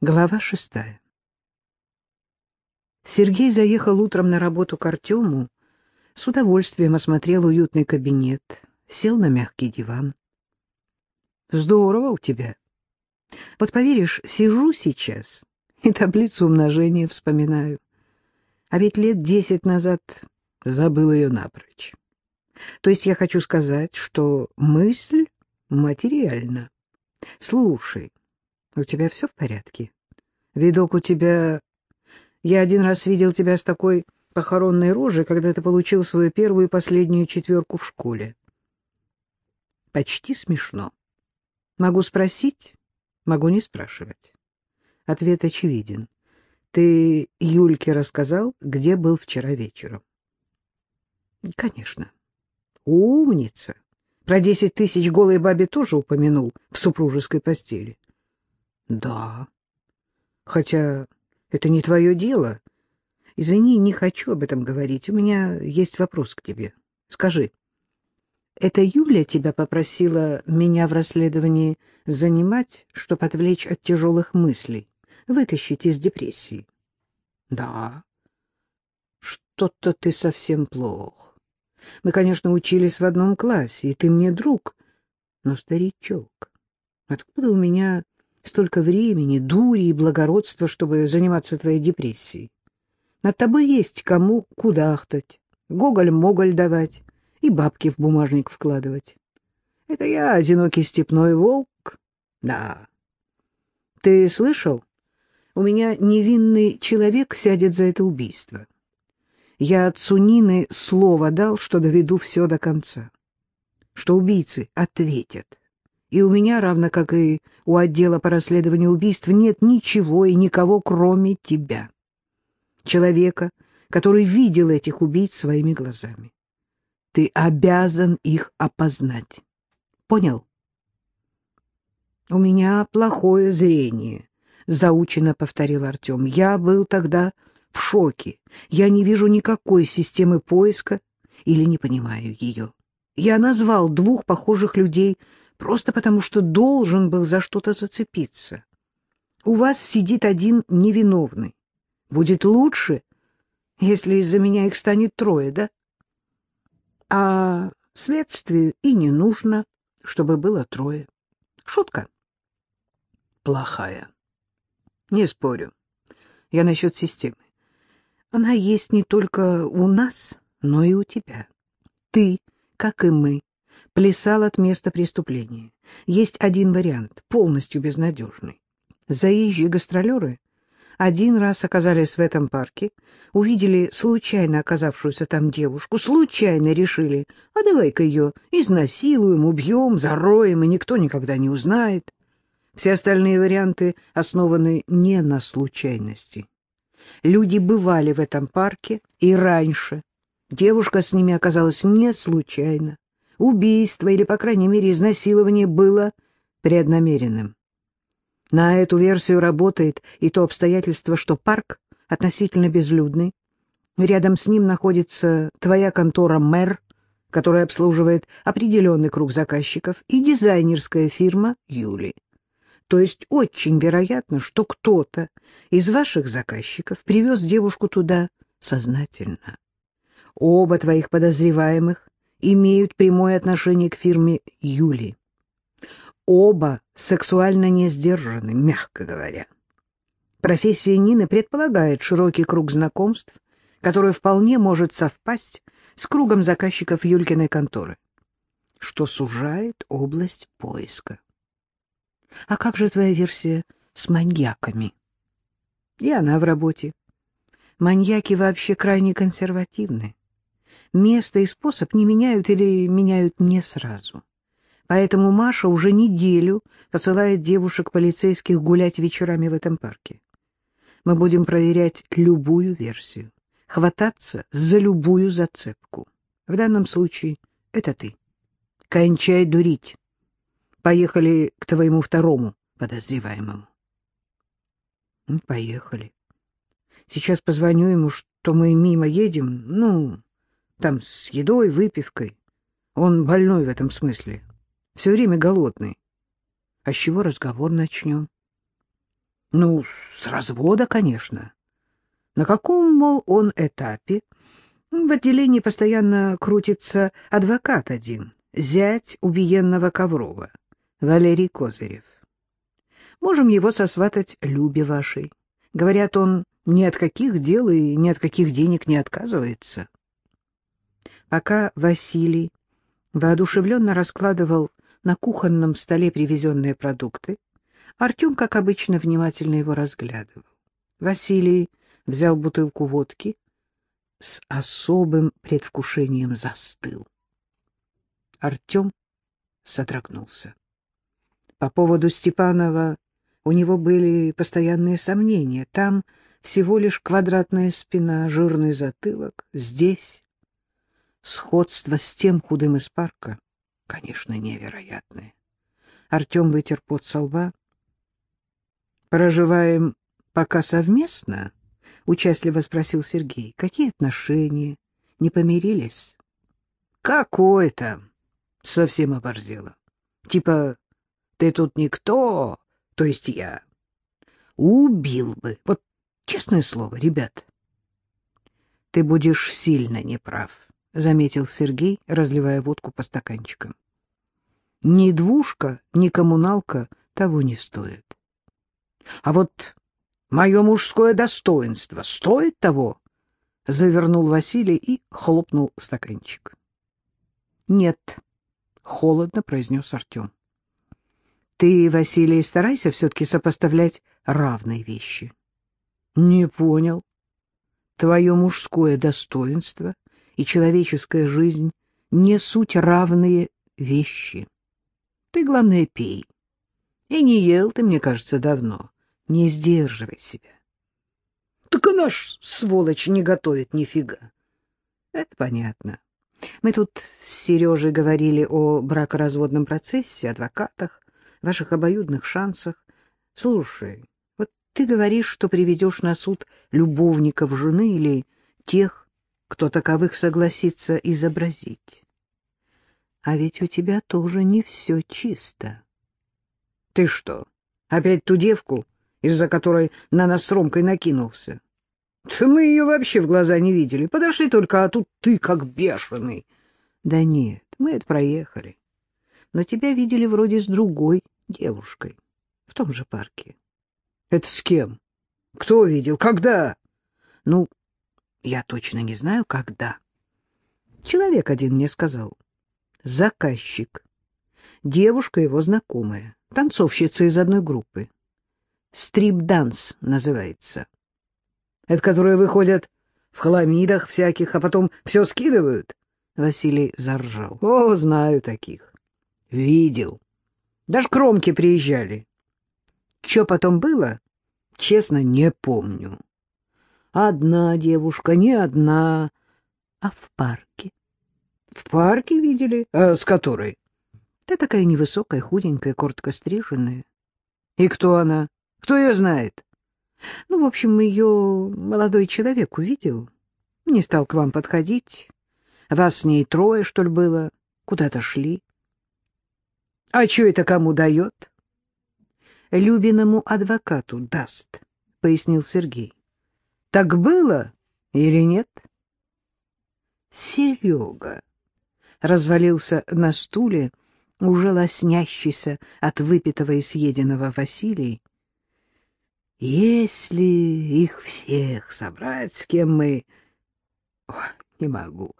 Глава шестая Сергей заехал утром на работу к Артему, с удовольствием осмотрел уютный кабинет, сел на мягкий диван. «Здорово у тебя. Вот поверишь, сижу сейчас и таблицу умножения вспоминаю. А ведь лет десять назад забыл ее напрочь. То есть я хочу сказать, что мысль материальна. Слушай, у тебя все в порядке? Видок у тебя... Я один раз видел тебя с такой похоронной рожей, когда ты получил свою первую и последнюю четверку в школе. Почти смешно. Могу спросить, могу не спрашивать. Ответ очевиден. Ты Юльке рассказал, где был вчера вечером? Конечно. Умница. Про десять тысяч голой бабе тоже упомянул в супружеской постели. Да. Хотя это не твое дело. Извини, не хочу об этом говорить. У меня есть вопрос к тебе. Скажи, это Юля тебя попросила меня в расследовании занимать, чтобы отвлечь от тяжелых мыслей, вытащить из депрессии? Да. Что-то ты совсем плох. Мы, конечно, учились в одном классе, и ты мне друг, но старичок. Откуда у меня столько времени, дури и благородства, чтобы заниматься твоей депрессией? Над тобой есть кому кудахтать, гоголь-моголь давать и бабки в бумажник вкладывать. Это я, одинокий степной волк? Да. Ты слышал? У меня невинный человек сядет за это убийство. Я отцу Нины слово дал, что доведу все до конца. Что убийцы ответят. И у меня, равно как и у отдела по расследованию убийств, нет ничего и никого, кроме тебя. Человека, который видел этих убийц своими глазами. Ты обязан их опознать. Понял? У меня плохое зрение, заучено повторил Артем. Я был тогда в шоке. Я не вижу никакой системы поиска или не понимаю ее. Я назвал двух похожих людей просто потому, что должен был за что-то зацепиться. У вас сидит один невиновный. Будет лучше, если из-за меня их станет трое, да? А следствию и не нужно, чтобы было трое. Шутка. Плохая. Не спорю. Я насчет системы. Она есть не только у нас, но и у тебя. Ты, как и мы, плясал от места преступления. Есть один вариант, полностью безнадежный. Заезжие гастролеры один раз оказались в этом парке, увидели случайно оказавшуюся там девушку, случайно решили, а давай-ка ее изнасилуем, убьем, зароем, и никто никогда не узнает. Все остальные варианты основаны не на случайности. Люди бывали в этом парке и раньше. Девушка с ними оказалась не случайно. Убийство или, по крайней мере, изнасилование было преднамеренным. На эту версию работает и то обстоятельство, что парк относительно безлюдный. Рядом с ним находится твоя контора «Мэр», которая обслуживает определенный круг заказчиков, и дизайнерская фирма «Юли». То есть очень вероятно, что кто-то из ваших заказчиков привез девушку туда сознательно. Оба твоих подозреваемых имеют прямое отношение к фирме Юли. Оба сексуально не сдержаны, мягко говоря. Профессия Нины предполагает широкий круг знакомств, который вполне может совпасть с кругом заказчиков Юлькиной конторы, что сужает область поиска. А как же твоя версия с маньяками? И она в работе. Маньяки вообще крайне консервативны. Место и способ не меняют или меняют не сразу. Поэтому Маша уже неделю посылает девушек-полицейских гулять вечерами в этом парке. Мы будем проверять любую версию, хвататься за любую зацепку. В данном случае это ты. Кончай дурить. Поехали к твоему второму подозреваемому. Ну, поехали. Сейчас позвоню ему, что мы мимо едем, ну, там с едой, выпивкой. Он больной в этом смысле, все время голодный. А с чего разговор начнем? Ну, с развода, конечно. На каком, мол, он этапе? В отделении постоянно крутится адвокат один, зять убиенного Коврова, Валерий Козырев. Можем его сосватать Любе вашей. Говорят, он ни от каких дел и ни от каких денег не отказывается. Пока Василий воодушевленно раскладывал на кухонном столе привезенные продукты, Артем, как обычно, внимательно его разглядывал. Василий взял бутылку водки, с особым предвкушением застыл. Артем содрогнулся. По поводу Степанова у него были постоянные сомнения. Там всего лишь квадратная спина, жирный затылок. Здесь сходство с тем худым из парка, конечно, невероятное. Артем вытер пот со лба. «Проживаем пока совместно?» — участливо спросил Сергей. «Какие отношения? Не помирились?» «Какое-то!» — совсем оборзело. «Типа, ты тут никто, то есть я. Убил бы. Вот честное слово, ребят». «Ты будешь сильно неправ», — заметил Сергей, разливая водку по стаканчикам. «Ни двушка, ни коммуналка того не стоит. А вот Мое мужское достоинство стоит того? — завернул Василий и хлопнул стаканчик. — Нет, — холодно произнес Артем. — Ты, Василий, старайся все-таки сопоставлять равные вещи. — Не понял. Твое мужское достоинство и человеческая жизнь не суть равные вещи. Ты, главное, пей. И не ел ты, мне кажется, давно. Не сдерживай себя. Так она ж, сволочь, не готовит нифига. Это понятно. Мы тут с Сережей говорили о бракоразводном процессе, адвокатах, ваших обоюдных шансах. Слушай, вот ты говоришь, что приведешь на суд любовников жены или тех, кто таковых согласится изобразить. А ведь у тебя тоже не все чисто. Ты что, опять ту девку из-за которой на нас с Ромкой накинулся. Да мы ее вообще в глаза не видели. Подошли только, а тут ты как бешеный. Да нет, мы это проехали. Но тебя видели вроде с другой девушкой в том же парке. Это с кем? Кто видел? Когда? Ну, я точно не знаю, когда. Человек один мне сказал. Заказчик. Девушка его знакомая, танцовщица из одной группы. Стрип-данс называется. Это которые выходят в хламидах всяких, а потом все скидывают? Василий заржал. О, знаю таких. Видел. Даже к Ромке приезжали. Что потом было? Честно, не помню. Одна девушка, не одна, а в парике. В парике видели? А с которой? Ты такая невысокая, худенькая, коротко стриженная. И кто она? Кто ее знает? Ну, в общем, ее молодой человек увидел. Не стал к вам подходить. Вас с ней трое, что ли, было? Куда-то шли. А что это кому дает? Любиному адвокату даст, — пояснил Сергей. Так было или нет? Серега развалился на стуле, уже лоснящийся от выпитого и съеденного Василий, если их всех собрать, с кем мы... О, не могу.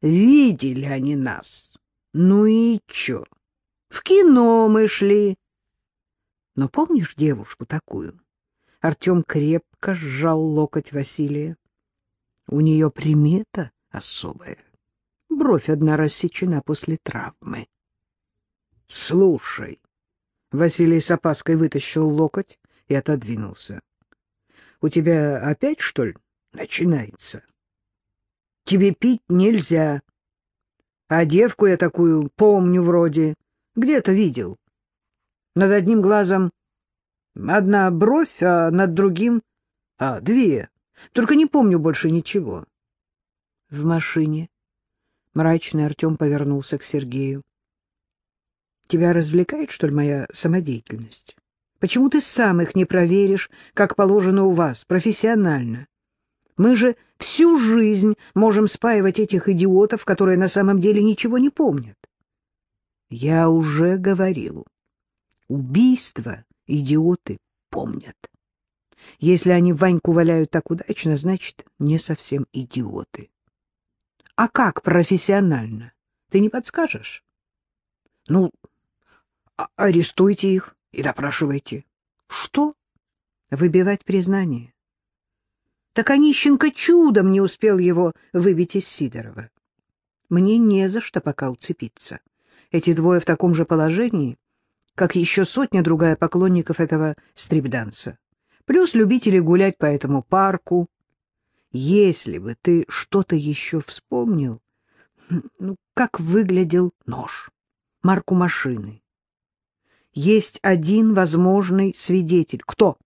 Видели они нас. Ну и чё? В кино мы шли. Но помнишь девушку такую? Артем крепко сжал локоть Василия. У нее примета особая. Бровь одна рассечена после травмы. — Слушай. Василий с опаской вытащил локоть и отодвинулся. — У тебя опять, что ли, начинается? — Тебе пить нельзя. А девку я такую помню вроде. Где-то видел. Над одним глазом одна бровь, а над другим — а, две. Только не помню больше ничего. В машине мрачный Артем повернулся к Сергею. — Тебя развлекает, что ли, моя самодеятельность? Почему ты сам их не проверишь, как положено у вас, профессионально? Мы же всю жизнь можем спаивать этих идиотов, которые на самом деле ничего не помнят. Я уже говорил. Убийства идиоты помнят. Если они Ваньку валяют так удачно, значит, не совсем идиоты. А как профессионально? Ты не подскажешь? Ну, а арестуйте их и допрашивайте. Что? Выбивать признание. Так Онищенко чудом не успел его выбить из Сидорова. Мне не за что пока уцепиться. Эти двое в таком же положении, как еще сотня другая поклонников этого стрипданса. Плюс любители гулять по этому парку. Если бы ты что-то еще вспомнил, ну, как выглядел нож, марку машины. Есть один возможный свидетель. Кто?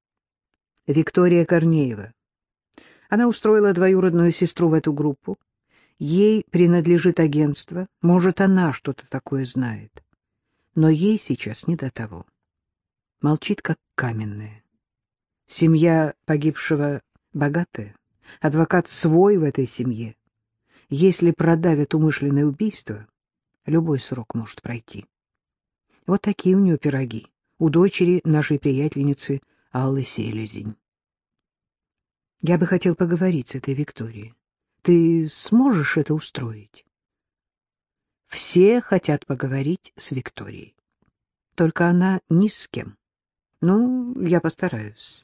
Виктория Корнеева. Она устроила двоюродную сестру в эту группу. Ей принадлежит агентство, может, она что-то такое знает. Но ей сейчас не до того. Молчит, как каменная. Семья погибшего богатая, адвокат свой в этой семье. Если продавят умышленное убийство, любой срок может пройти. Вот такие у нее пироги, у дочери нашей приятельницы Аллы Селезень. Я бы хотел поговорить с этой Викторией. Ты сможешь это устроить? Все хотят поговорить с Викторией. Только она ни с кем. Ну, я постараюсь.